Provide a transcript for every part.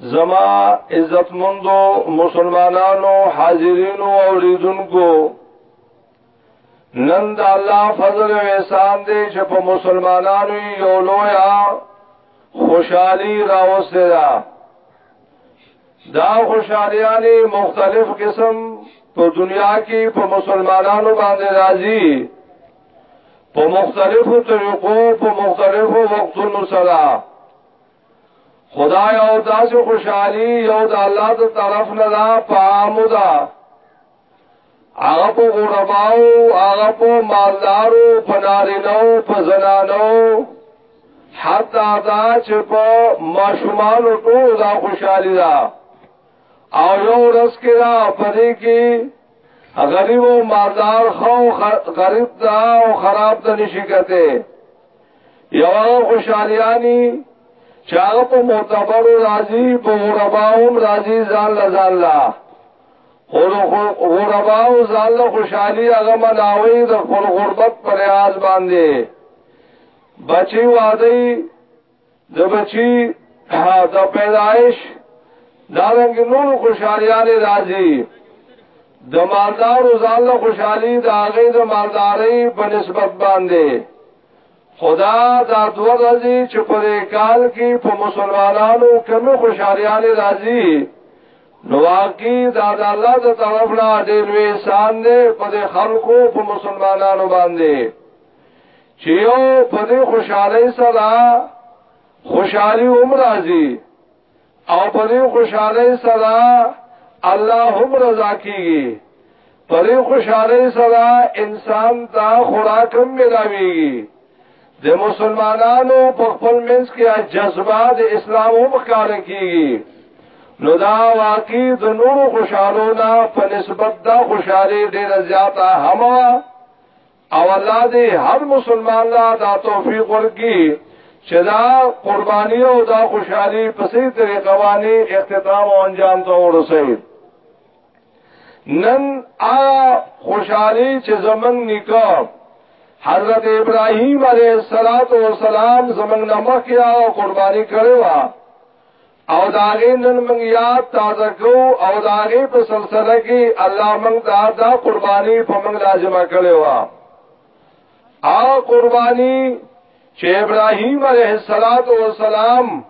زما عزت مندو مسلمانانو حاضرینو او ریدونکو نن د الله فضل او احسان دی چې په مسلمانانو یو لویا خوشحالي راوسته ده دا خوشحالیانی مختلف قسم په دنیا کې په مسلمانانو باندې راځي په مختلفو طریقو په مختلفو وختونو سره خدای او داسې خوشحالي یو د الله د طرف نه دا پامو ده هغه په غرباو هغه په مالدارو په نارینو په زنانو حتی دا چې په ماشومانو ټول دا خوشحالي ده او یو ورځ کې دا پدې کې غریب او مالدار خو غریب دا او خراب ته نشي کته یو خوشالیانی چې هغه په معتبر راضی په غرباوم راضی ځان لا ځان لا غرباو ځان لا خوشحالي هغه ملاوي د خپل غربت پر راز باندې بچي وادي د بچي د پیدائش دارنګ نور خوشحاليانه راځي د مالدار ځان لا خوشحالي د هغه د مالداري په نسبت باندې خدا دا دو ورځې چې په کال کې په مسلمانانو کمې خوشالیاله راځي نو واقعي دا د الله د طرف نه ډېر وی شان دی په خلکو په مسلمانانو باندې چې یو په خوشحالي سره خوشحالي هم راځي او په دې خوشاله سره الله هم رضا کیږي په دې خوشاله سره انسان ته خوراک هم ملاويږي د مسلمانانو په خپل منځ کې جذبه د اسلام هم ښکار کیږي نو دا واقعي د نورو خوشالو نه په نسبت دا خوشاله ډېر زیاته هم او الله دی هر مسلمان لا دا توفیق ورکی چې دا قربانی او دا خوشحالی په سي طریقه باندې اختتام او انجام ته ورسي نن آ خوشحالی چې زمنګ نکاح حضرت ابراهیم علیه السلام زمنګ نمک یا قربانی کړو او داغه نن موږ یاد تازه کو او داغه په سلسله کې الله موږ دا دا قرباني په موږ لازمه کړې و او قرباني چې ابراهيم عليه الصلاه والسلام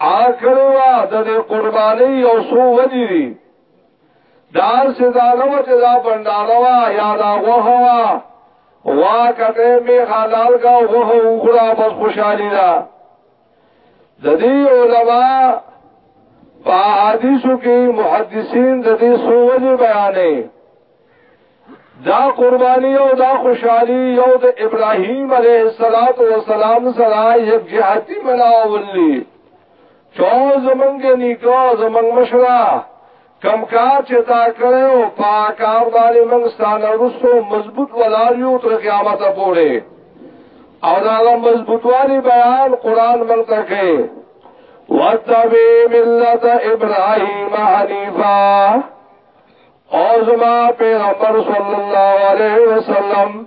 آخر وا د قرباني او سو ودی دي دار سزا نو چې دا بنداروا یا دا وهوا وا کته می حلال کا وهو غرا بس خوشالي ده د دې علما په حدیثو کې محدثین د دې سو وجه بیانې دا قربانی او دا خوشحالی یو د ابراهیم علیه الصلاۃ والسلام سره یک جهتی مناولی چا زمنګ نیکا زمنګ مشرا کم کار چې تا کړی او په کار باندې موږ ستانه وروسته مضبوط ولاړ یو تر قیامت پورې او دا مضبوطوالي بیان قران موږ ته کوي واتبع ملت ابراهيم حنيفا او زما پیغمبر صلی الله علیه وسلم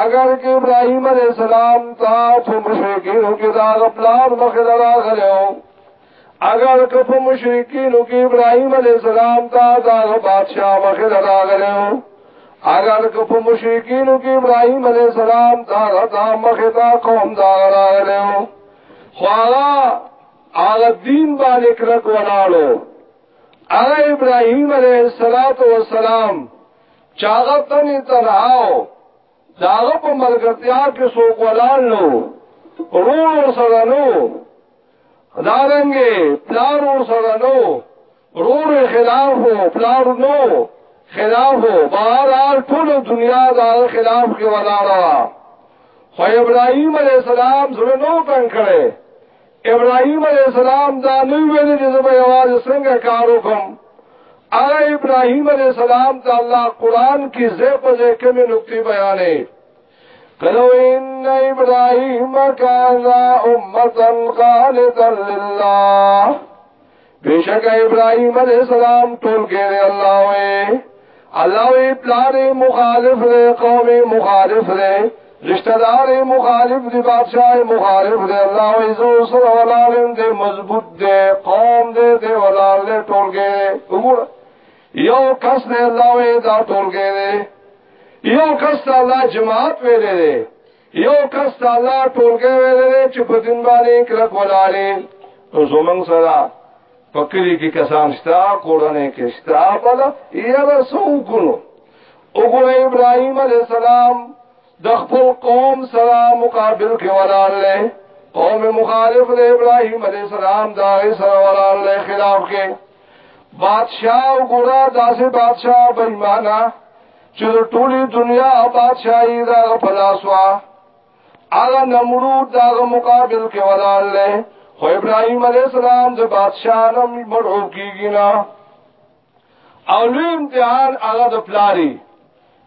اگر کې ابراهيم عليه السلام تا په مشرکینو کې دا غپلار مخه راغلو اگر که په مشرکینو کې ابراهيم عليه السلام تا دا بادشاہ مخه راغلو اگر که په مشرکینو کې ابراهيم عليه السلام تا دا مخه تا قوم دا راغلو خو هغه هغه دین باندې کړک ولاړو هغه ابراهيم عليه السلام چاغه تنه تنهاو داغه په ملګرتیا کې سو کولال نو رور سره نو دارنګي پلار ور سره نو رور خلاف وو پلار نو خلاف وو بهر حال ټول دنیا دا خلاف کې ولاړه خو ابراهيم عليه السلام زړه نو تنگ کړي ابراهيم عليه السلام دا نه ویل چې زه به یوازې څنګه کار وکم هغه ابراهيم عليه السلام ته الله قران کې زه په ځای کې نقطې بیانې قالوا إن إبراهيم كان أمة قانتا لله بیشک ابراهيم عليه السلام ټول کې الله وي الله وي پلار مخالف دی قوم مخالف دی رشتہ دار مخالف دی بادشاہ مخالف دی الله وي زو سره ولالم دی مضبوط دی قوم دی دی ولال دی ټول کې وګور یو کس نه الله وي دا ټول کې یو کس الله جماعت ویلې یو کس ته الله ټولګه ویلې چې په دین باندې کله کولاله نو زمنګ سره پکلی کې کسان شتا کورنۍ کې شتا بل یا رسو کونو وګوره ابراهيم عليه السلام د خپل قوم سره مقابل کې ولاله قوم مخالف له ابراهيم عليه السلام دا سره ولاله خلاف کې بادشاہ وګوره داسې بادشاہ بېمانه چې د ټولي دنیا بادشاہي دا غفلاسوا هغه نمرود دا غ مقابل کې ولال له خو ابراهيم عليه السلام د بادشاہ نم مړو کیږي نه او لوی امتحان هغه د پلاری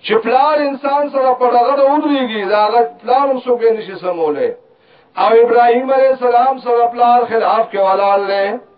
چې پلار انسان سره په دغه د ودرېږي دا غ پلار هم څوک نشي سموله او ابراهيم عليه السلام سره پلار خلاف کې ولال له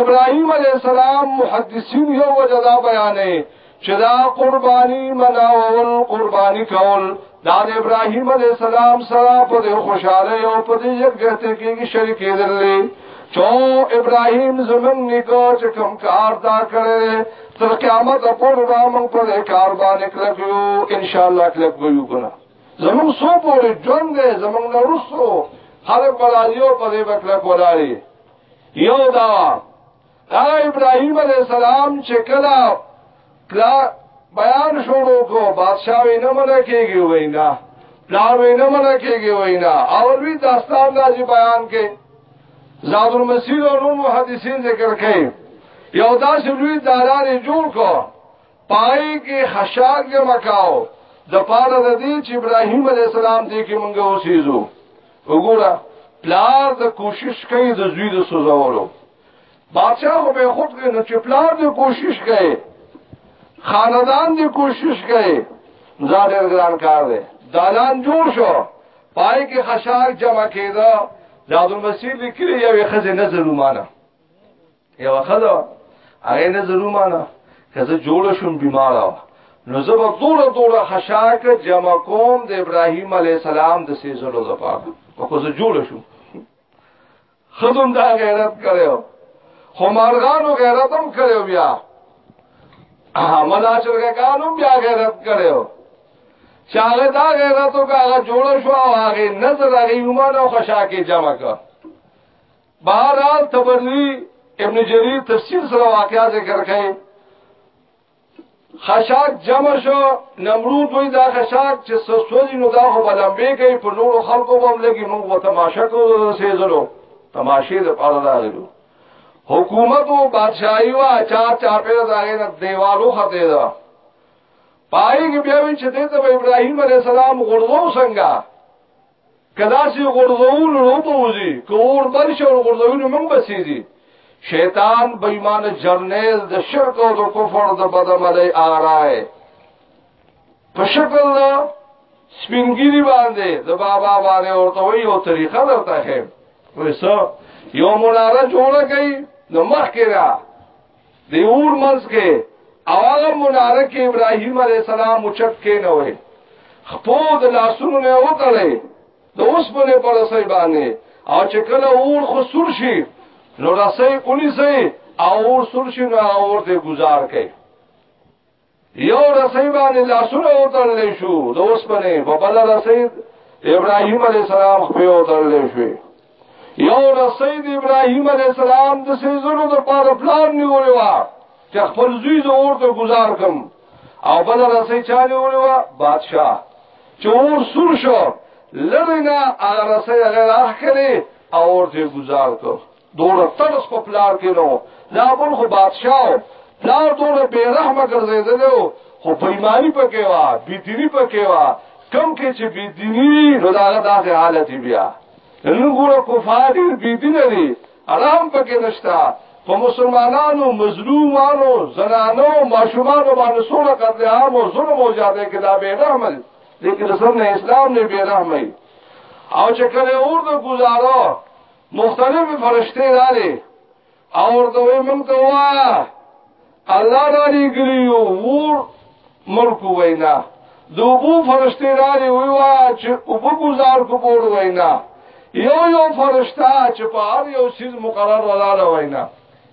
ابراهيم عليه السلام محدثين یو وجه دا بیانې چې دا قرباني مناول قرباني کول دا د ابراهيم عليه السلام سره په خوشاله او په دې یکجهته کې شریک کېدل چو ابراهيم زمون نکو چې کوم کار دا کړي تر قیامت پورې دا موږ په کار باندې کلکو ان شاء الله کلکو یو کنه زمون سو پورې ژوند زمون نورسو خلک بلایو په دې وکړه کولای یو دا هغه ابراهيم عليه السلام چې کله پلا بیان شروع کو بادشاہ وی نه منه کېږي وینا پلا وی نه منه کېږي وینا او وی داستان راځي بیان کې زاد المسیر او نور محدثین ذکر کوي یو داسې لوی دالان جوړ کو پای کې خشاک جمع کاو د پاره د دې چې ابراهيم عليه السلام دې کې مونږ اوسېزو وګوره پلار د کوشش کوي د زوی د سوزولو بادشاہ خو به خود کې نو چې پلار دې کوشش کوي خاندان دې کوشش کوي زاده ګران کار دی دالان جوړ شو پای کې خشاک جمع کېده د عبد المسیر لیکلي یو خزه نظر ومانه یو خدا هغه نه ضرور مانه کزه جوړ شوم بیمار نو زه به دور دور خشاک جمع کوم د ابراهیم علی السلام د سیزلو زپاره خو زه جوړ شوم خزم دا غیرت کړو خو مارغانو غیرت هم کړو بیا مدا چرګه کانو بیا غیرت کړو چاغه دا غیرتو کاغه جوړ شو او هغه نظر هغه ایمان او خشاکه جمع کړ بهرحال تبری ابن جریر تفسیر سره واقعا ذکر کړي خشاک جمع شو نمرود وی دا خشاک چې سسوځي نو دا خو بلمبه کوي په نورو خلکو باندې لګي موږ وته تماشا کوو سېزلو تماشې د پاره راغلو حکومت او بادشاہي وا چار چار په داغه نه دیوالو خته دا پای کې بیا وی چې د ابراهيم عليه السلام غردو څنګه کداسي غرزول نو بوزي کور بل شو غرزول نو موږ بسيږي شیطان بېمان جرنیل د شرک او د کفر د بدعملۍ آرای په شکل سپینګری باندې د بابا باندې ورته وی او طریقه درته خیم وېسو یو مناره جوړه کړي نو مخکې را دی اور منځ کې او هغه مناره کې ابراهيم عليه السلام اوچت کې نه وي خپو د لاسونو نه وتړي د اوس په پر سي باندې او چې کله اور خو سور شي نو رسې اونې سي او اور سور شي نو اور دې گزار کوي یو رسۍ باندې لاسونه وتړل شو د اوسپنې په بل رسۍ ابراهيم عليه السلام په وتړل شو یو رسۍ د ابراهيم عليه السلام د سيزونو د پاره پلان نیولې و چې خپل زوی د اورته گزار کم او بل رسۍ چا نیولې و بادشاہ چې اور سور شو لرینا هغه رسۍ هغه راخ کړي او اورته گزار کړ دور ترس په پلار کې نو دا بل خو بادشاہ پلار دور به رحمه ګرځیدلو خو بېماني پکې وا بيديني پکې وا کم کې چې بيديني نو دا داسې حالت بیا نن ګوره کفار دې بيديني دي آرام پکې نشتا په مسلمانانو مظلومانو زنانو ماشومانو باندې سونه قتل عام او ظلم او جاده کې دا به رحمه لیکن رسول اسلام نه به رحمه او چې کله اور د گزارو مختلف فرشتي دالي اور دوی من کوا الله دالي ګريو ور ملک وینا دوبو فرشتي دالي ویوا چې وبو گزار کو پور وینا یو یو فرشتہ چې په هر یو سیز مقرر ولاله وینا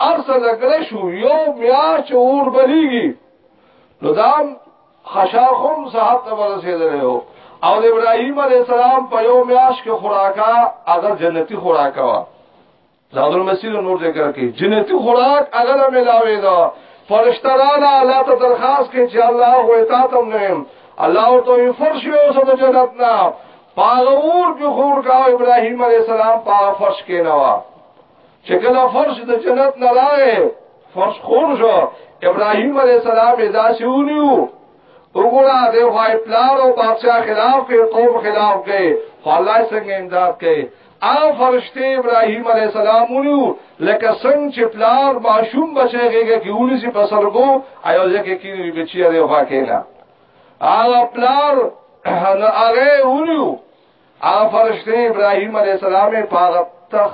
ارسه نکړه شو یو میاش چې اور بلیږي نو دا خشاخم صاحب ته ورسېدلی او او د ابراهیم علی السلام په یو میاش کې خوراکا هغه جنتی خوراکا وا زاد المسیر نور ذکر کې جنتی خوراک هغه نه ملاوي دا فرشتہ را الله ته درخواست کې چې الله هو تا تم نه الله او ته فرش یو سم جنت نه پاغور کې خور کا ابراهیم علی السلام پا فرش کې نه وا چې کله فرش د جنت نه راغې فرش خور شو ابراهيم عليه السلام ادا شونیو وګړه د وای پلار او بادشاہ خلاف کې قوم خلاف کې الله څنګه امداد کې او فرشته ابراهيم عليه السلام ونیو لکه څنګه چې پلار ماشوم بچي غېږه کې ونی سي پسرګو ایو ځکه کې بچي دی خوا کې نه هغه پلار هغه ونیو هغه فرشته ابراهيم عليه السلام په هغه تخ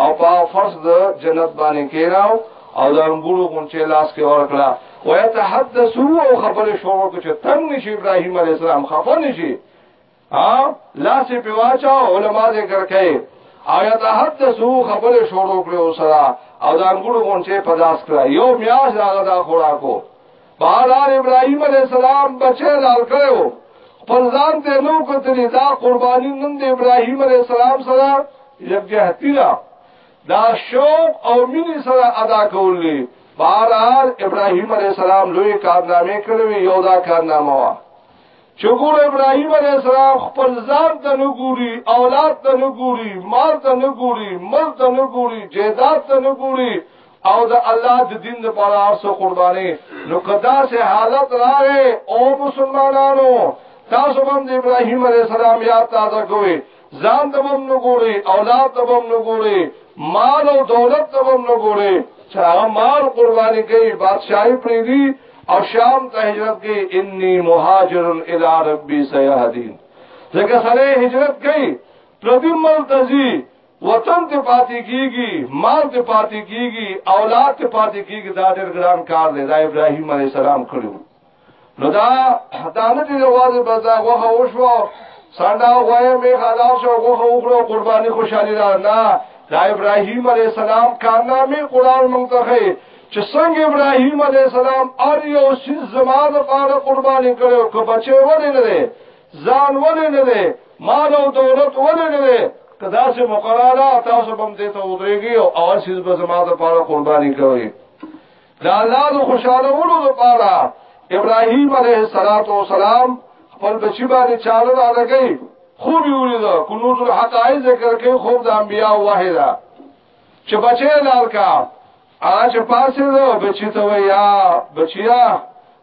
او په فرش د جنت باندې کېراو او د انګورو غونچې لاس کې ورکړه او يتحدثوا او خبرې شروع کړې چې تنګ نشي ابراهيم عليه السلام خفه نشي ها لاس په واچا علماء ذکر کوي او يتحدثوا خبرې شروع کړې او سره او د انګورو غونچې په لاس کړه یو میاش هغه دا خوراکو باران ابراهيم عليه السلام بچي لال کړو خپل ځان ته نو کتلی دا قرباني نن د ابراهيم عليه السلام سره یکجهتی را دا شوق او مینې سره ادا کولې باران ابراهيم عليه السلام لوی کارنامه کړو یو دا کارنامه وا چګور ابراهيم عليه السلام خپل ځان ته نو ګوري اولاد ته نو ګوري مال ته نو ګوري مل ته نو ګوري جیدات ته نو ګوري او د الله د دین د پر ارسو قرباني نو کدا سه حالت راغې او مسلمانانو تاسو هم د ابراهیم علی السلام یاد تازه کوی ځان ته هم نو ګوري اولاد ته هم نو ګوري مال او دولت ته هم نو ګوري چې هغه مال قرباني کوي بادشاہي پریږي او شام ته هجرت کوي انی مهاجر الی ربی سیهدین ځکه سره هجرت کوي پردی ملتزی وطن ته پاتې کیږي مال ته پاتې کیږي اولاد ته پاتې کیږي دا ډېر ګران کار دی دا ابراهیم علی السلام کړو نو دا دانه دی واځي بزا غوخه وشو ساندا غوې می حلال شو غوخه وکړو قرباني خوشالي دا نه دا ابراهیم علی السلام کارنامه قران مونږ ته چې څنګه ابراهيم عليه السلام ار یو سیز زما د پاره قرباني کړو که بچي ونه نه ځان ولې نه دی مال او دولت ولې نه دی کدا سه مقرره تاسو بم دې ته ودرېږي او اور شیز به زما د پاره قرباني کوي دا الله د خوشاله ولو لپاره ابراهيم عليه الصلاه والسلام خپل بچی باندې چالو را لګي خوب یې ولید کنوز الحقائق ذکر کوي خوب د انبیا واحده چې بچی لال کا اج پاسه بچی ته ویا بچیا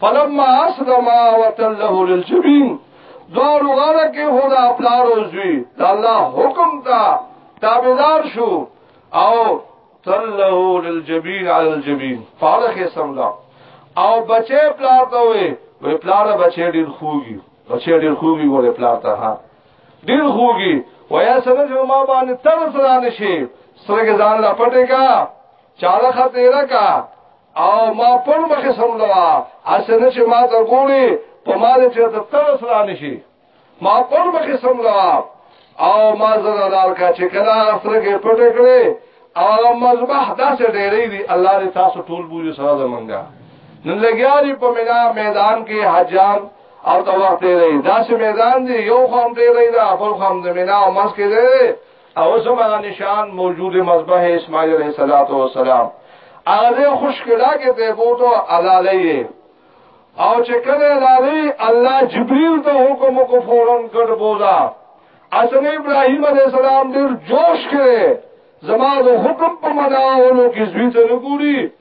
فلما اسلم وتله للجبين دوار غاړه کې خدا پلار او زوی د الله حکم ته تابعدار شو او تله للجبين على الجبين فارخ اسم الله او بچې پلار ته وي وې پلار بچې ډیر خوږي بچې ډیر خوږي ګوره پلار ته ها ډیر خوږي ویا سره چې ما باندې تر سره نشي سره ځان لا پټه کا چاله خطر کا او ما پر مخه سم دا اسنه چې ما ته ګوري په ما دې چې ته تر سره نشي ما پر مخه سم دا او ما زړه لار کا چې کلا سره کې پټ کړې او مذبح داسې ډېرې دي الله دې تاسو ټول بوجو سره زمونږه نن لګیاري په مینا میدان کې حجان او دا وخت دې داسې میدان دی یو خام دې دا خپل خام دې مینا او مس کې دې او زمغه نشان موجود مذبح اسماعیل علیہ الصلوۃ والسلام هغه خوش کړه کې ته بوته علالی او چې کله علالی الله جبرئیل ته حکم کو فورن کړ بوزا اصل ابراهیم علیہ السلام ډیر جوش کړي زما د حکم په مناولو کې زوی ته نګوري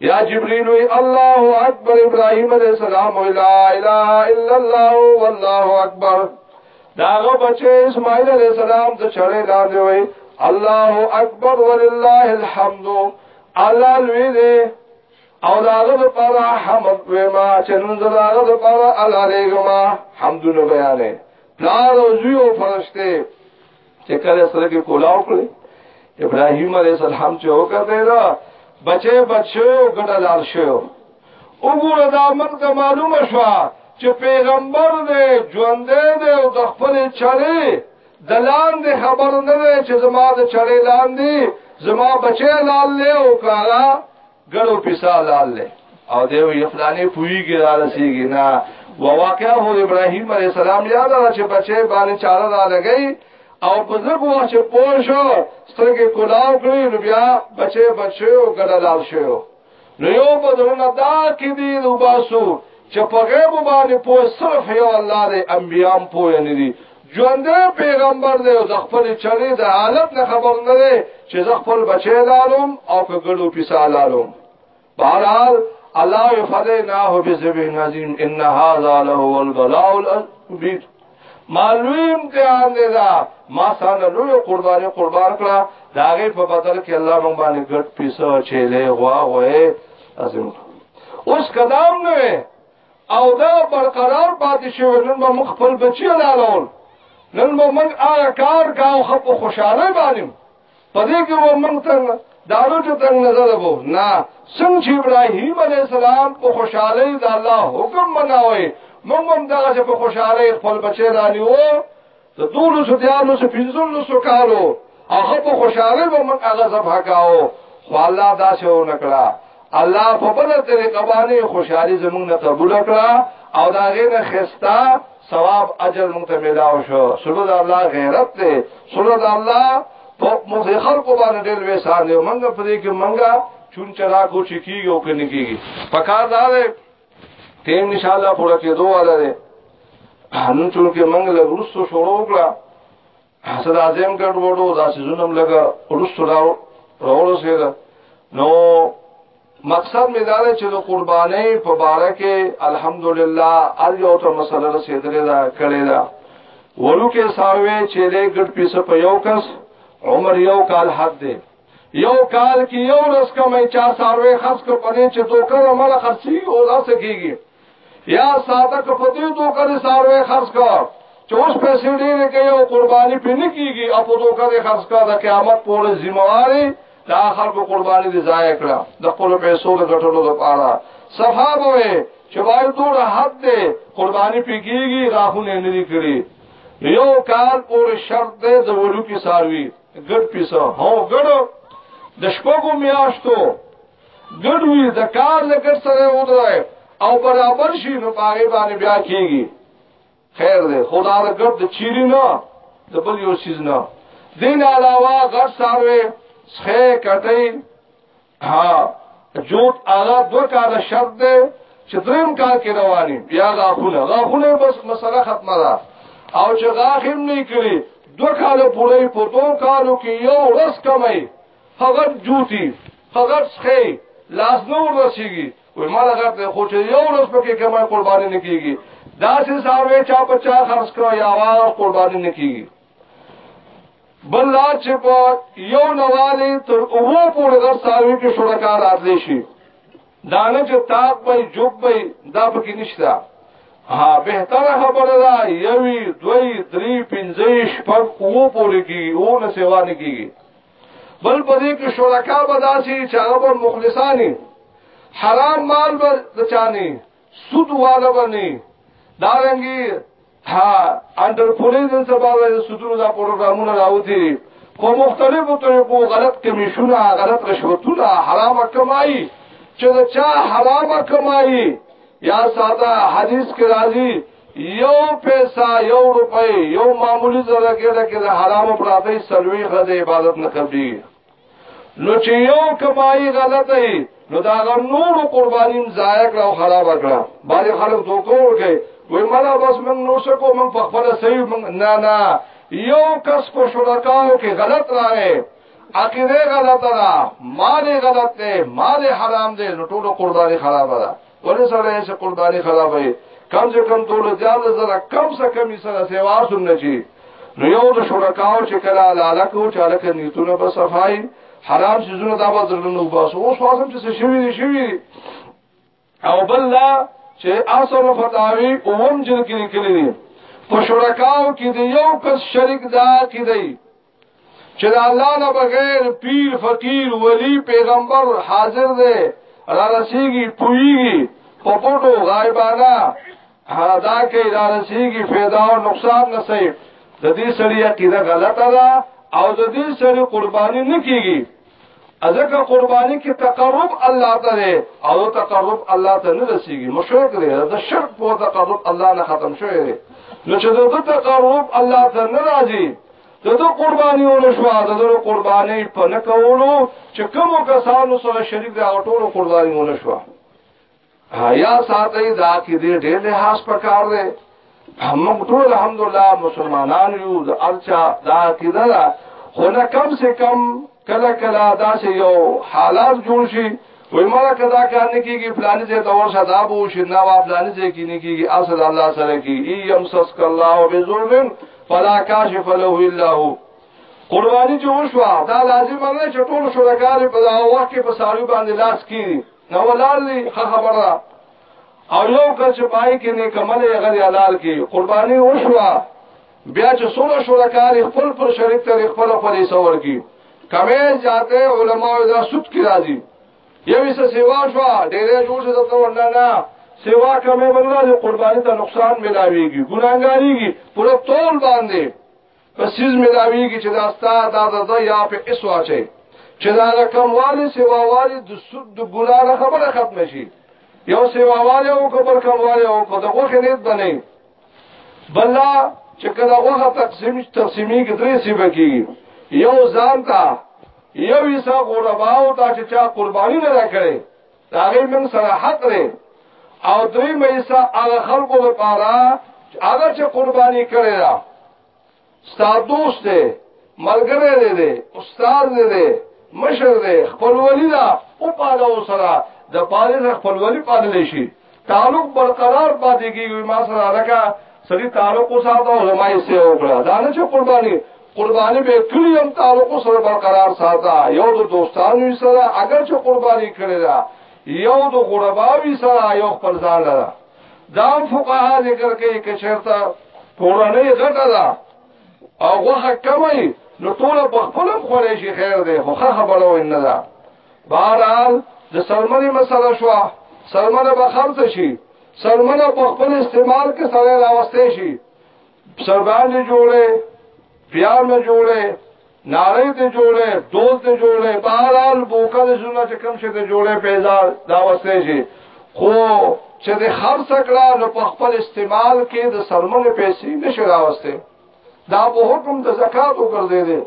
یا جبريل وی الله اکبر ابراهيم عليه السلام وی لا اله الا الله والله اکبر داغه بچي اسماعيل عليه السلام ته چړې لاندې وی الله اکبر ولله الحمد الله لوی دی او داغه لپاره حمد ویما چې نن داغه لپاره الله لګما حمدونه بیانې پلار او زوی او فرشته چې کله سره کې کولاو کړی ابراهيم عليه السلام چې وکړه دا بچي بچو ګډه لار شو وګوره دا من کا معلومه شو چې پیغمبر دې ژوند دې او د خپل چاري دلان دې خبر نه دی چې زما د چاري لاندې زما بچي لال له او کارا ګړو پیسا لال له او دی وی فلانه پویږي را رسیږي نه واقعا هو ابراهیم علی السلام یاد را چې بچي باندې چاله را لګی او په زګ وخت چې پوه شو سترګې کولاو کړی نو بیا بچي بچي او ګډه لال شو نو یو په دونه دا کې دی نو باسو چې په غیب باندې پوه صرف یو الله دې انبيام پوه نه دي ژوندې پیغمبر دی او د خپل چړې د حالت نه خبر نه دی چې زه خپل بچی لالم او کګړو پیسا لالم بهرحال الله فدیناه بذبح عظیم ان هذا له البلاء الکبیر معلوم امتحان دی دا ما سره لوی قرباني قربان کړه داغه په بدل کې الله مونږ باندې ګډ پیسو چيلې غوا غوې ازم اوس قدم نه او دا برقرار پاتې شو نن به مخ خپل بچی لالول نن به موږ هغه کار کاو خپ خوشاله باندې په دې کې و موږ تنګ دارو چې تنګ نظر وو نه څنګه چې ابراهيم عليه السلام په خوشاله د الله حکم مناوي موږ هم دا چې په خوشاله خپل بچی رانیو د دولو سو دیالو سو پنځولو سو کالو هغه په خوشاله به موږ هغه ذبح کاو خو الله دا څه و نکړه الله په بل طریقه باندې خوشحالي زموږ نه قبول کړه او دا غینه خستا ثواب اجر موږ ته ملاو شو سره د الله غیرت ته سره د الله په موږ خلکو باندې ډېر وسانه موږ په دې کې موږ چون چرا کو چکیږي او کني کیږي پکار دا ټیم ان شاء الله پوره کېدو والا دی نن چې موږ له ورسو شروع کړه حسد اعظم ګډ وډو دا سيزونم لګا ورسو راو راو سره نو مقصد می دا چې د قربانۍ په باره کې الحمدلله ار یو ته مسله رسیدلې دا کړې دا ورو کې ساروي چې له ګډ پیسه په یو کس عمر یو کال حد دی یو کال کې یو لس کمې چا ساروي خرڅ کړ پدې چې دوکر مړه خرڅي او لاس کېږي یا ساده ک پدې دوکر ساروي خرڅ کړ چې اوس پیسې ډېرې کې یو قرباني پنه کېږي او په دوکر خرڅ کړ د قیامت پورې ذمہواري دا خلکو قرباني دي ضایع کړه د خپل پیسو د ګټلو لپاره صفابه وي چې وایي ټول حد دې قرباني پیږي راخونه نه لري کړی یو کال پورې شرط دې د ورو کې ساروي ګډ پیسه هو ګډ د شپږو میاشتو ګډ وی د کار لګر سره ودرای او برابر شي نو پاره باندې بیا کیږي خیر دی خدا د ګډ د چیرې نه د بل یو سیز نه دین علاوه غټ ساروي څخه کټي ها جوت هغه دوه کاله شرط دی چې دریم کال کې رواني بیا غاخونه غاخونه بس مسله ختمه ده او چې غاخم نه کړي دوه کاله پوره په دوه کالو کې یو ورځ کمای هغه جوتی هغه څخه لاس نور رسیږي وای مال هغه ته خو چې یو ورځ پکې کمای قرباني نه کیږي دا چې ساوي چا په چا خرڅ کړو یا وا قرباني نه کیږي بل دا چې په یو نواله تر اوو پورې د ساروي کې شرکا راتلی شي دا نه چې تاپ به جوب به دا پکې نشته ها بهتره خبره ده یوي دوی درې پنځه شپږ اوو پورې کې او نه سیوا نه کیږي بل په دې کې شرکا به داسي چې هغه مخلصانی حرام مال به د چانه سود والا باندې دارنګي ها اندر پولیس د سبا د سودونو دا پروګرامونه راوځي په مختلفو طریقو غلط کمیشونه غلط رشوتونه حرام کمایي چې دا چا حرام کمایي یا ساده حدیث کې راځي یو پیسا یو روپۍ یو معمولی زره کې دا کې حرام پراته سلوي غزه عبادت نه کوي نو چې یو کمایي غلطه ای نو دا غر نور قربانیم ضایع کړه او خراب کړه باندې خلک دوکو ورکې وای مړه بس موږ نو شکو موږ په خپل صحیح موږ نه نه یو کس کو شرکاو کې غلط راغې عقیده غلطه ده مال غلط ده مال حرام ده نو ټول قرباني خراب ده ورې سره چې قرباني خرابې کم سے کم ټول زیاد زره کم سے کم یې سره سیوا سننه چی نو یو د شرکاو چې کله لاله کو چې الکه نیتونه په صفای حرام شیزونه دا به درنه وباسو اوس خاصم چې شوی دی شوی او بل لا چې اصل فتاوی اوم جل کې لیکلي دي په شرکاو کې دی یو کس شریک دا کې دی چې د الله نه بغیر پیر فقیر ولی پیغمبر حاضر دی را رسیږي پویږي په پټو غایبانه دا کې را رسیږي فایده او نقصان نه سي د دې سړي عقیده غلطه ده او د دې سړي قرباني نه کیږي ازکه قربانی کې تقرب الله ته دی او تقرب الله ته نه رسیږي مشرک دی دا شرک په تقرب الله نه ختم شوی دی نو چې دا تقرب الله ته نه راځي د دو قرباني او نشو د دو قرباني په نکولو چې کوم کسانو سره شریک دی او ټول قرباني مو نشو حیا ساتي دا کې دې ډېر لحاظ پکار دی موږ ټول الحمدلله مسلمانان یو د ارچا دا کې دا خو نه کم سے کم کله کله دا سه یو حالات جوړ شي وای ما کدا کار نه کیږي پلان دې ته ورشه دا بو شي نه وا پلان دې کې نه کیږي اصل الله سره کی ای یمسس الله بذلن فلا کاشف له الا هو قربانی جو شو دا لازم نه چې ټول شرکار په وخت کې په ساروی باندې لاس کیږي دا ولال دی خبر دا او یو کچ پای کې نه کمل یې غری حلال کې قرباني وشوا بیا چې سره شو کار خپل پر شریک تر خپل خپل سور کې کمه جاته علما دا سود کې راځي یو څه سیوا شو ډېرې جوړ شو ته ورنه نه سیوا کمه بلل قرباني ته نقصان ملاويږي ګناګاریږي پر ټول باندې پسیز ملاویږي چې دا ستا دا د یا په اسوا چي چې دا رقم والی سیوا والی د سود د ګنا نه خبره ختم شي یو سیوا والی او کبر کم والی او کو دغه خنیت بنئ بلا چې کله هغه تقسیم تقسیمي کې درې سیبه کی یو ځان تا یو حصہ غورباو تا چې چا قرباني نه کړي دا غي موږ سره حق لري او دوی مېسا هغه خلکو لپاره هغه چې قرباني کړی دا ستاسو دوست دی ملګری دی دی استاد دی دی مشر دی خپلولی دا او پاله سره د پاله خپلولی پاله شي تعلق برقرار پاتې کیږي ما سره لکه سړي تعلق وساته او زما یې سیو کړه دا نه چې قرباني قرباني به کړی هم تعلق سره برقرار ساته یو د دوستانو سره اگر چې قرباني کړی دا یو د غرباوی سره یو خپل ځان لره دا فقها ذکر کوي چې چیرته کورنۍ غټه ده او غوخه کمای نو ټول په خپل خورې شي خیر دی خو خبرو نه ده بهرحال د سلمنې مسله شو سلمنه به خرڅ شي سلمنه په خپل استعمال کې سره راوستي شي سربان دې جوړه پیار نه جوړه ناره دې جوړه دوز دې جوړه بهرحال بوکل شونه چې کم شي دې جوړه پیدا دا وستي شي خو چې د خرڅ کړه نو په خپل استعمال کې د سلمنه پیسې نشي راوستي دا په حکم د زکات وګرځي دي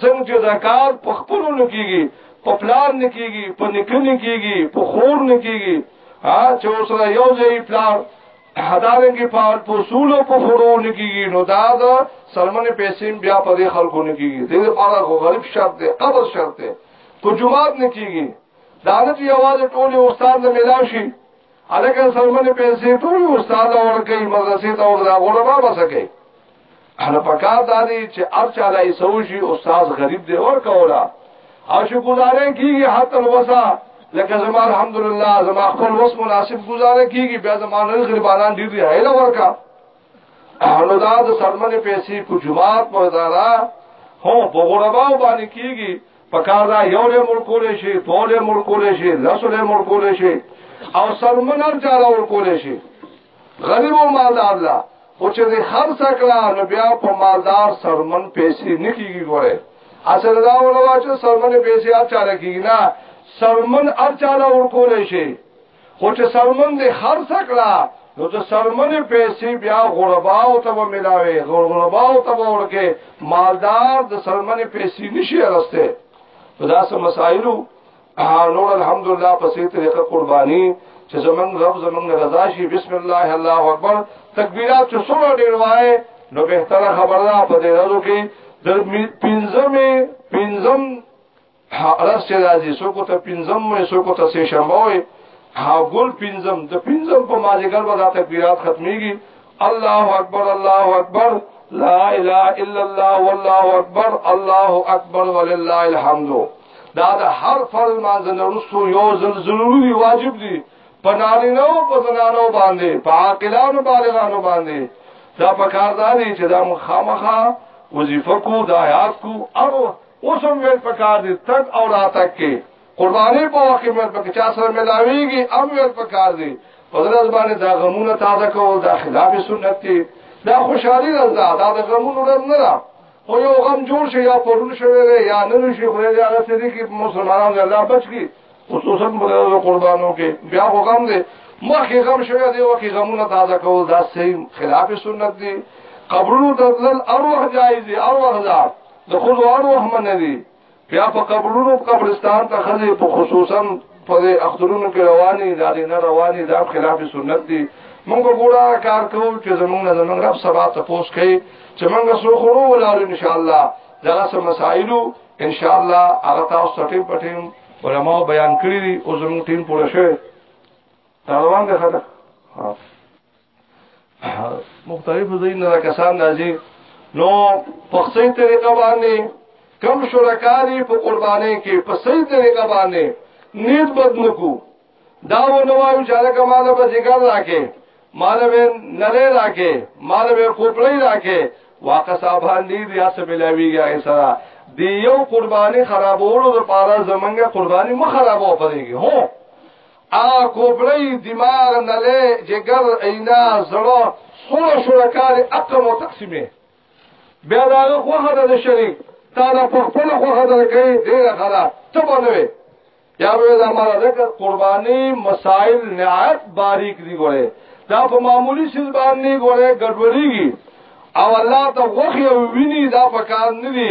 څنګه چې زکات په خپل نه کیږي په پلان نه کیږي په نکنه کیږي په خور نه کیږي ها چې اوسره یو ځای پلان حدارنګي په اصول او په فروع نه کیږي نو دا د سلمن پیسې بیا په دې خلکو نه کیږي دې لپاره غریب شرط دی قبض شرط دی په جمعات نه کیږي دا نه چې یوازې ټول استاد له ملاشي الکه سلمانه پیسې ټول استاد ورکې مدرسې ته ورغلا غوړه ما بسکه انا پکار دادی چې ار چاله یې سوشي استاد غریب دی ور کولا او شو گزارې کیږي حتی الوسا لکه زما الحمدلله زما خپل وس مناسب گزارې کیږي بیا زما غریبانان ډیر دی هله ورکا نو دا د سرمنې پیسې په جماعت په اداره هو په غرباو باندې کیږي پکار دا یو له ملک کولې شي دوه له ملک کولې شي لاسو له ملک کولې شي او سرمنر چاره ور کولې شي غریب او مالدار لا خو چې خرڅ کړه نو بیا په مالدار سرمن پیسې نکیږي ګوره اصل دا ولوا چې سرمن پیسې اچاره کیږي نه سرمن اچاره ور کولې شي خو چې سرمن دې خرڅ کړه نو د سرمنې پیسې بیا غرباو ته به ملاوي غرباو ته به ورکه مالدار د سرمنې پیسې نشي راسته دا سم مسائلو نور الحمدلله په سي طریقه قرباني چې زمنګ رب زمنګ رضا شي بسم الله الله اکبر تکبیرات چې سره ډیر وای نو به تر خبره په دې ورځو کې د پنځمه پنځم ارس چې راځي سو کو ته پنځم مې سو کو ته سه شنبه وي ها ګل پنځم د پنځم په مازیګر به دا تکبیرات ختميږي الله اکبر الله اکبر لا اله الا الله والله اکبر الله اکبر ولله الحمد دا د هر فرض مانځنه رسو یو ځل ضروري واجب دي پنارینو په زنانو باندې په عاقلانو بالغانو باندې دا پکار داري چې دا مخامخه وظیفه کو دا یاد کو او اوس هم ویل پکار دي تک او راتک کې قرباني په وخت مې پکې چا سره ملاويږي ام ویل پکار دي په ورځ باندې دا غمونه تازه کول دا خلاف سنت دي دا خوشحالي رضا دا د غمونو ورځ نه ده او یو غم جوړ شي یا پرون شوی دی یا نن شي خو دې هغه سړي کې مسلمانان الله بچ کی خصوصا په قربانو کې بیا خو غم دی مخکې غم شوی دی او کې غمونه تازه کول دا صحیح خلاف سنت دي قبرونو ته ځل اروح جایز دي اروح ځار د خود اړو هم نه دي بیا په قبرونو قبرستان ته خځې په خصوصا په اخترونو کې رواني دا نه رواني دا خلاف سنت دي موږ ګورا کار کوو چې زمونږ نه زمونږ رب سبا ته پوس کوي چې موږ سو خورو ولارو ان شاء الله دا سم مسائلو ان شاء الله هغه تاسو ته ټیم پټیم علماء بیان کړی دي او زمونږ ټیم پوره شوی روان ده خدای مختلف زین را کسان راځي نو په صحیح طریقه باندې کم شرکاری په قربانې کې په صحیح طریقه باندې نیت بد نکو دا و نو وایو چې هغه ماده به ذکر راکې ماده به نره راکې ماده به کوپړې راکې واقع صاحب باندې بیا څه ملاویږي هغه سره دی یو قرباني خرابولو لپاره زمونږه قرباني مخ خرابو پدېږي هو ا کوپړی دماغ نه له جګر اینا زړه سره سره کار عقل او تقسیمه بیا دا خو هغه د شریک تا دا په خپل خو هغه کوي ډیر غلا ته بنوي یا به دا مال ذکر قرباني مسائل نهایت باریک دی ګوره دا په معمولی شی باندې ګوره ګډوډیږي او الله ته وخی او ویني دا په کار نه دی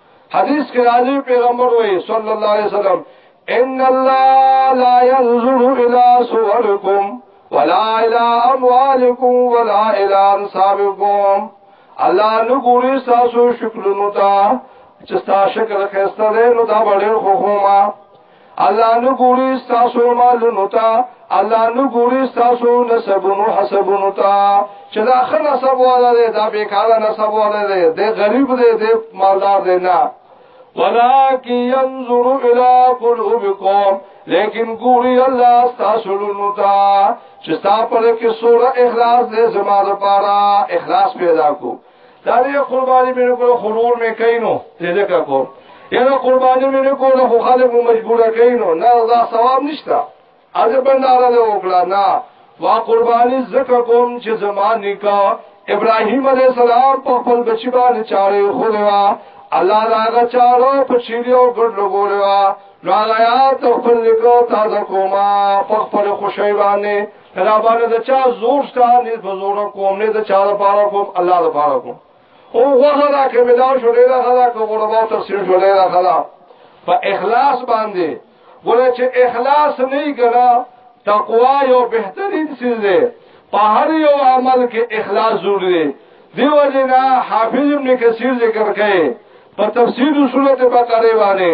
حدیث کې راځي پیغمبر وایي صلی الله علیه وسلم ان الله لا ينظر الى صوركم ولا الى اموالكم ولا الى انسابكم الله نو ګوري تاسو شکلونو ته چې تاسو شکل خسته ده نو دا وړي خو ما الله نو ګوري تاسو مالونو ته الله نو ګوري تاسو نسبونو حسبونو ته چې دا خنه سب والا دی دا بیکاره نه سب والا دی دی غریب دی دی مالدار دی نه ولكن ينظر الى قلوبكم لیکن ګوري الله تاسو لونو ته چې تاسو پر کې سوره اخلاص دې زما لپاره اخلاص پیدا کو دا دې قرباني مې نه کوله خرور مې کینو دې ذکر کوم یره قرباني مې نه کوله خو خلک مو مجبور کینو نه دا ثواب نشته اجه بنداره دې وکړه نه وا قرباني ذکر کوم چې زمان نکاح ابراهيم عليه السلام په خپل بچی باندې چاره خو دیوا الله داغه چارو په چیرو ګډ لګولوا نو هغه یا ته خپل لیکو تازه کوما په خپل خوشی باندې دا باندې د چا زور شته نه په زور کوم نه د چا لپاره کوم الله لپاره کوم او هغه دا کې ملا شولې دا هغه کو غربا تفسیر شولې دا هغه په اخلاص باندې ګوره چې اخلاص نه ګرا تقوا یو بهترین څه دی په هر یو عمل کې اخلاص ضروري دی دیو جنا حافظ ابن کثیر ذکر کړي په تفسیر سورته بقره باندې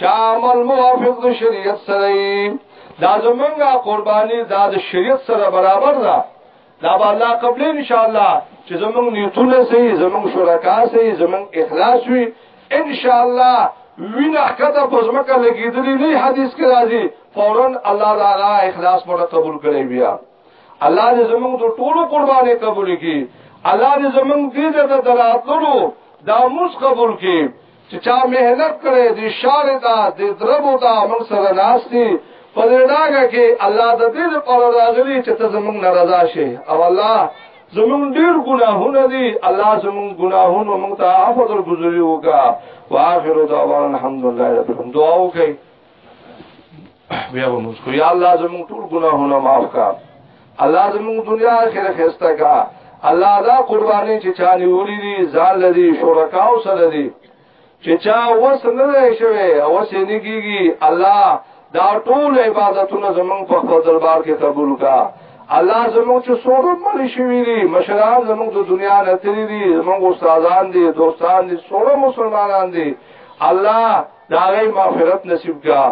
چا عمل موافق د شریعت سره دا زمونږه قرباني دا د شریعت سره برابر ده دا به الله قبل ان شاء الله چې زمونږ نیتونه سي زمونږ شرکا سي زمونږ اخلاص وي ان شاء الله وینا کده پزمکه لګیدلی نه حدیث کې راځي فورا الله تعالی اخلاص مو قبول کړي بیا الله دې زمونږ د ټولو قرباني قبول کړي الله دې زمونږ دې د دراتلو دا موس قبول کړي چې چا مهنت کړي دي شار دا د دربو دا موږ سره ناشتي په دې ډاګه کې الله د دې لپاره راغلي چې ته زموږ ناراضه شې او الله زمون ډیر ګناهونه دي الله زمون ګناهونه موږ ته عفو درگذري وکا واخر دعوانا الحمدلله رب العالمین دعا وکړئ بیا به موږ کو یا الله زموږ ټول ګناهونه معاف کا الله زموږ دنیا اخره خسته کا الله دا قرباني چې چاني وړي دي ځان لدی شرکاو سره دي چې چا وس نه دی شوی او وس نه کیږي الله دا ټول عبادتونه زموږ په خپل دربار کې قبول کا الله زموږ چې سورو مړ شوی دي مشران زموږ د دنیا نه تری دي زموږ استادان دي دوستان دي سورو مسلمانان دي الله دا غي مغفرت نصیب کا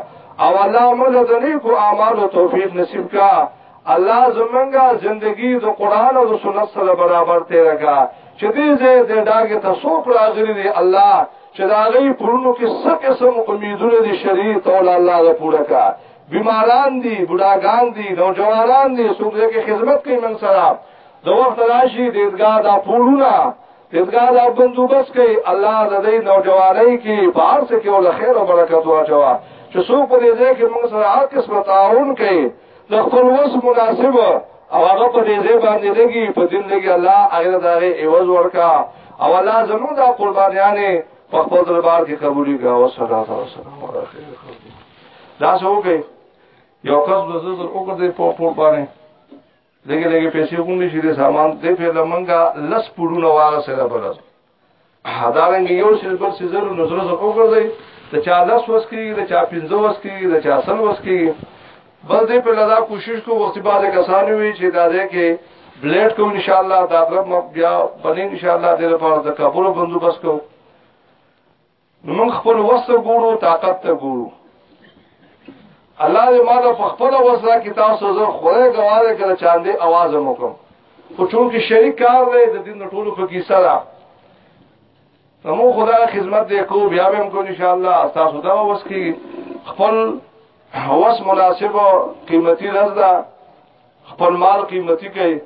او الله موږ د نیکو اعمالو توفیق نصیب کا الله زمونږه زندگی د قران او د سنت سره برابر تیر کا چې دې زه د داګه ته سوق راغلي دي الله چې دا غي پرونو کې څه قسم امیدونه دي شریعت او الله غو پورا کا بیماران دي بډاګان دي نوجوانان دي څوک دې کې خدمت کوي من سره د وخت راشي د ادګار دا پورونه ادګار دا بندوبست کوي الله د دې نوجوانۍ کې په هر څه کې ول خیر او برکت واچوا چې څوک په دې ځای کې موږ سره هر قسم تعاون کوي د خپل وس مناسب او هغه په دې ځای باندې لګي په دین لګي الله هغه دغه ایواز ورکا او الله زموږ د قربانیانه په خپل دربار کې قبولي کا او صلی الله علیه وسلم دا څه وکړي یو کس د زړه وګرځي په پور باندې لګي لګي پیسې غونډې شي د سامان دې په لمنګا لس پړونه واغ سره بلل حدارنګ یو شل بل سي زرو نظر زو وګرځي ته چا لس وس کیږي ته چا پنځه وس کیږي ته چا سل وس کیږي بل دې په لدا کوشش کو وخت بعد کسان وی چې دا دې کې بلیډ کو ان شاء الله دا غرب بیا بنې ان شاء الله دې لپاره د کابل بندوبست کو نو موږ خپل وس ته ګورو طاقت ته ګورو الله دې ما ته په خپل وسره کې تاسو زه خدای ګواړه کړ چاندې आवाज مو کوم خو چون کې شریک کار دی د دین ټولو په کې سره نو خدا خدمت دې کو بیا به هم کو ان شاء الله تاسو دا وس کې خپل هوس مناسب او قیمتي رزدا خپل مال قیمتي کوي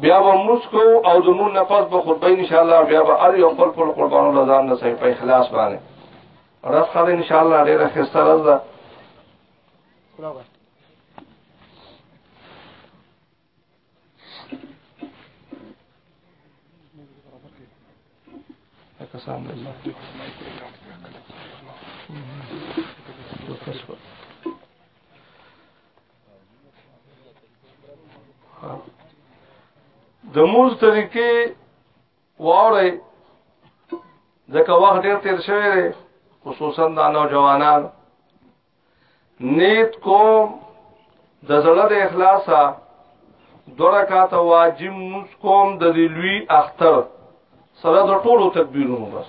بیا به مسکو او د مون نفس په خطبه ان شاء الله بیا به ار یو خپل خپل قربانو لزان نه صحیح په اخلاص باندې راز خاله ان شاء الله ډیره خسته راز ده کسان دی د موز طریقې واورې ځکه وخت ډیر تیر شوی دی خصوصا دا نوجوانان نیت کوم د زړه د اخلاصا دو رکعات واجب موس کوم د لوی اختر سره د ټولو تکبیرونو بس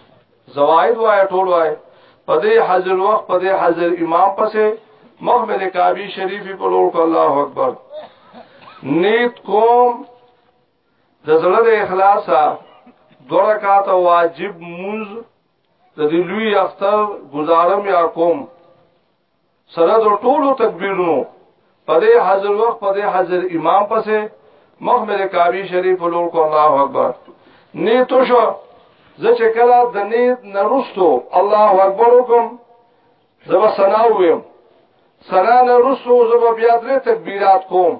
زواید وای ټول وای په دې حاضر وخت په دې حاضر امام پسې مخ مې د کعبه شریفي په لور کو الله اکبر نیت کوم د زړه د اخلاصا دوه رکعات واجب منځ د دې لوی اختر گزارم یا کوم سره د ټولو تکبیرونو په دې حاضر وخت په دې حاضر امام پسې مخ مې د کعبه شریف لور کو الله اکبر نیت شو زه چې کله د نیت نرستو الله اکبر وکم زه به ثنا ویم ثنا نرستو زه به بیا درې تکبیرات کوم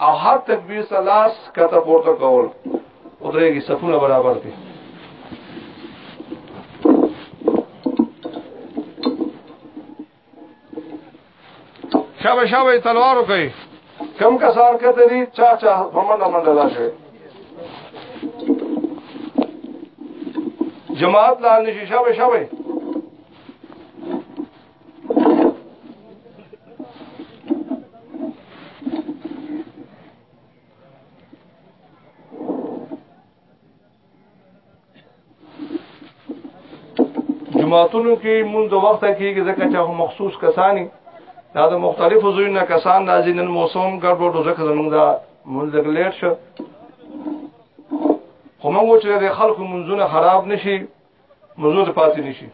او هر تکبیر سلاس کته پورته کول او درېږي صفونه برابر دي شابه شابه تلوارو کوي کم کسار کته دي چا چا همنه منډه لا شي جماعت لا نشي شابه شابه جماعتونو کې مونږ د وخت کې ځکه چې هغه مخصوص کسانی دا د مختلفو زوینه کسان راځي نن موسم ګډوډ ځکه زمونږ دا مونږ لګ لیټ شو خو مونږ چې د خلکو منځونه خراب نشي منځونه پاتې نشي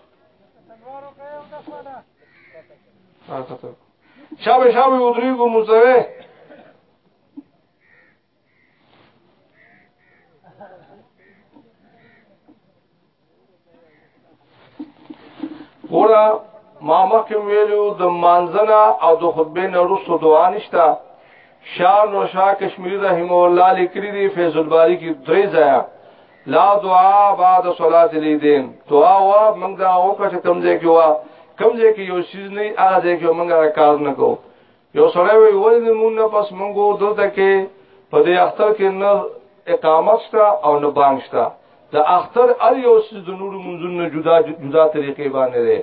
شابه شابه ودریګو مستوي ګوره ما مخکې ویلو د مانځنه او د خطبه نه وروسته دعا نشته شاه نو شاه کشمیری رحم الله لیکلی دی فیض الباری کی درې ځای لا دعا بعد صلات الیدین دعا وا موږ دا وکړه چې کمزې کې وا کمزې کې یو شیز نه هغه ځای کې موږ کار نه کو یو سره وی ولې مونږ نه پس موږ دلته کې په دې اختر کې نه اقامت شته او نه بانګ شته د اختر ار یو شیز د نور منځونو جدا جدا طریقې باندې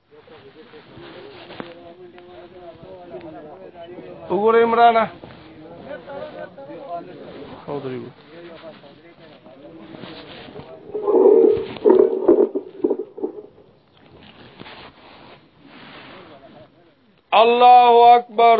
وګوره عمران او دریو الله اکبر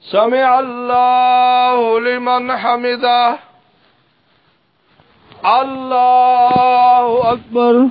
سمع الله لمن حمده الله اكبر